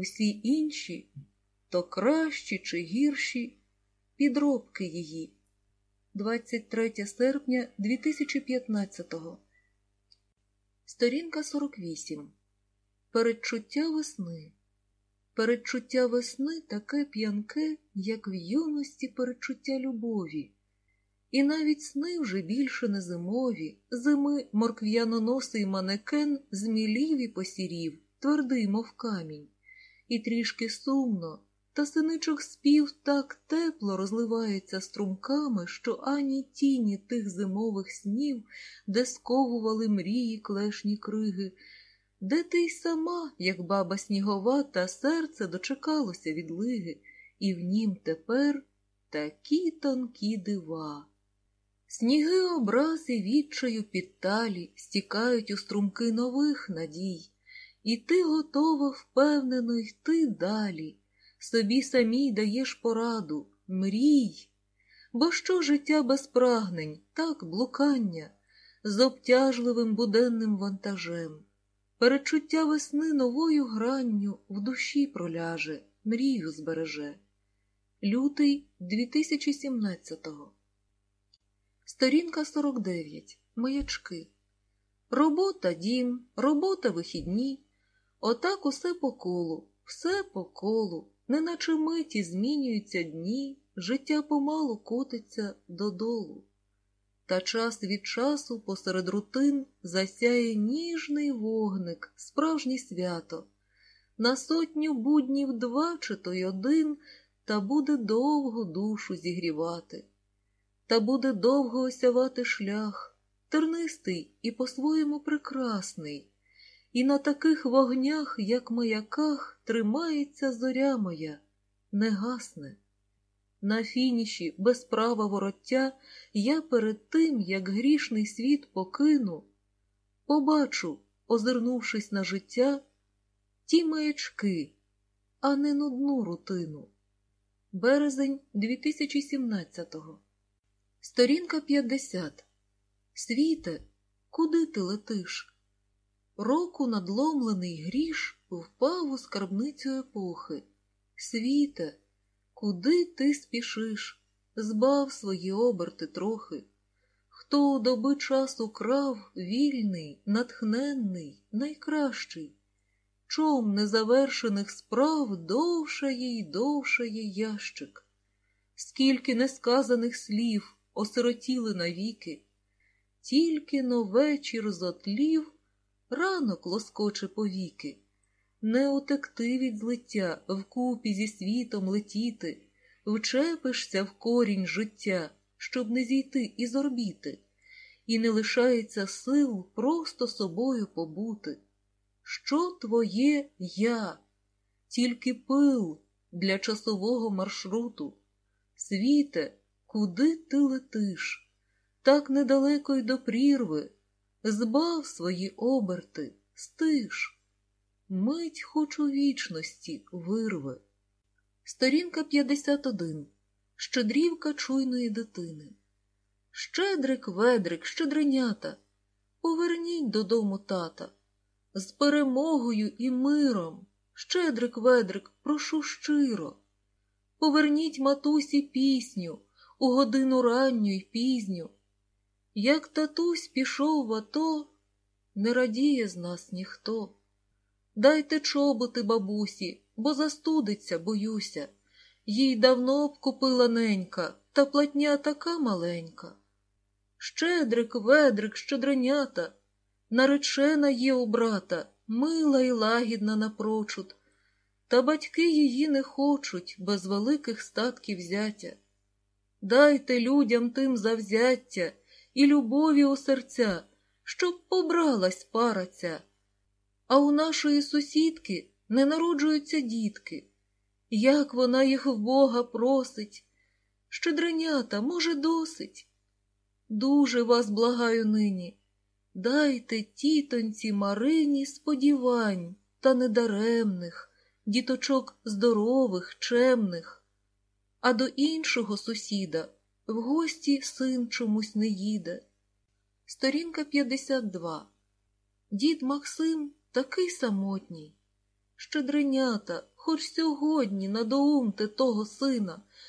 всі інші то кращі чи гірші підробки її. 23 серпня 2015 Сторінка 48 Передчуття весни. Передчуття весни таке п'янке, як в юності передчуття любові. І навіть сни вже більше не зимові, зими моркв'яноносий манекен змілів і посірів, твердий, мов камінь, і трішки сумно, та синичок спів так тепло розливається струмками, що ані тіні тих зимових снів, де сковували мрії клешні криги, де ти й сама, як баба снігова, та серце дочекалося від лиги, і в нім тепер такі тонкі дива. Сніги образ і відчаю підталі стікають у струмки нових надій, і ти готова впевнено йти далі, собі самій даєш пораду, мрій. Бо що життя без прагнень, так блукання, з обтяжливим буденним вантажем, перечуття весни новою гранню в душі проляже, мрію збереже. Лютий 2017-го Сторінка 49. Маячки. Робота дім, робота вихідні. Отак усе по колу, все по колу, неначе миті змінюються дні, життя помалу котиться додолу. Та час від часу посеред рутин засяє ніжний вогник, справжнє свято. На сотню буднів два чи то й один, та буде довго душу зігрівати та буде довго осявати шлях, тернистий і по-своєму прекрасний, і на таких вогнях, як маяках, тримається зоря моя, не гасне. На фініші без права вороття я перед тим, як грішний світ покину, побачу, озирнувшись на життя, ті маячки, а не нудну рутину. Березень 2017-го Сторінка 50. Світе, куди ти летиш? Року надломлений гріш впав у скарбницю епохи. Світе, куди ти спішиш? Збав свої оберти трохи. Хто у доби часу крав вільний, натхненний, найкращий? Чом незавершених справ довшає й довшає ящик? Скільки несказаних слів осиротіли навіки, тільки но вечір зотлів, ранок лоскоче повіки, не утекти від злиття, вкупі зі світом летіти, вчепишся в корінь життя, щоб не зійти із орбіти, і не лишається сил просто собою побути. Що твоє я? Тільки пил для часового маршруту. Світе, Куди ти летиш? Так недалеко й до прірви, збав свої оберти, стиш, мить хоч у вічності вирве. Сторінка 51. Щедрівка чуйної дитини. Щедрик, ведрик, щедренята, поверніть додому тата. З перемогою і миром. Щедрик, ведрик, прошу щиро. Поверніть матусі пісню у годину ранню й пізню. Як татусь пішов в ато, не радіє з нас ніхто. Дайте чоботи бабусі, бо застудиться, боюся. Їй давно б купила ненька, та платня така маленька. Щедрик, ведрик, щедренята, наречена є у брата, мила й лагідна напрочуд, та батьки її не хочуть без великих статків зятя. Дайте людям тим завзяття і любові у серця, щоб побралась пара ця. А у нашої сусідки не народжуються дітки. Як вона їх в Бога просить, щедренята, може, досить. Дуже вас благаю нині. Дайте тітоньці Марині сподівань та недаремних, діточок здорових, чемних а до іншого сусіда в гості син чомусь не їде. Сторінка 52. Дід Максим такий самотній. щедренята, хоч сьогодні надоумте того сина,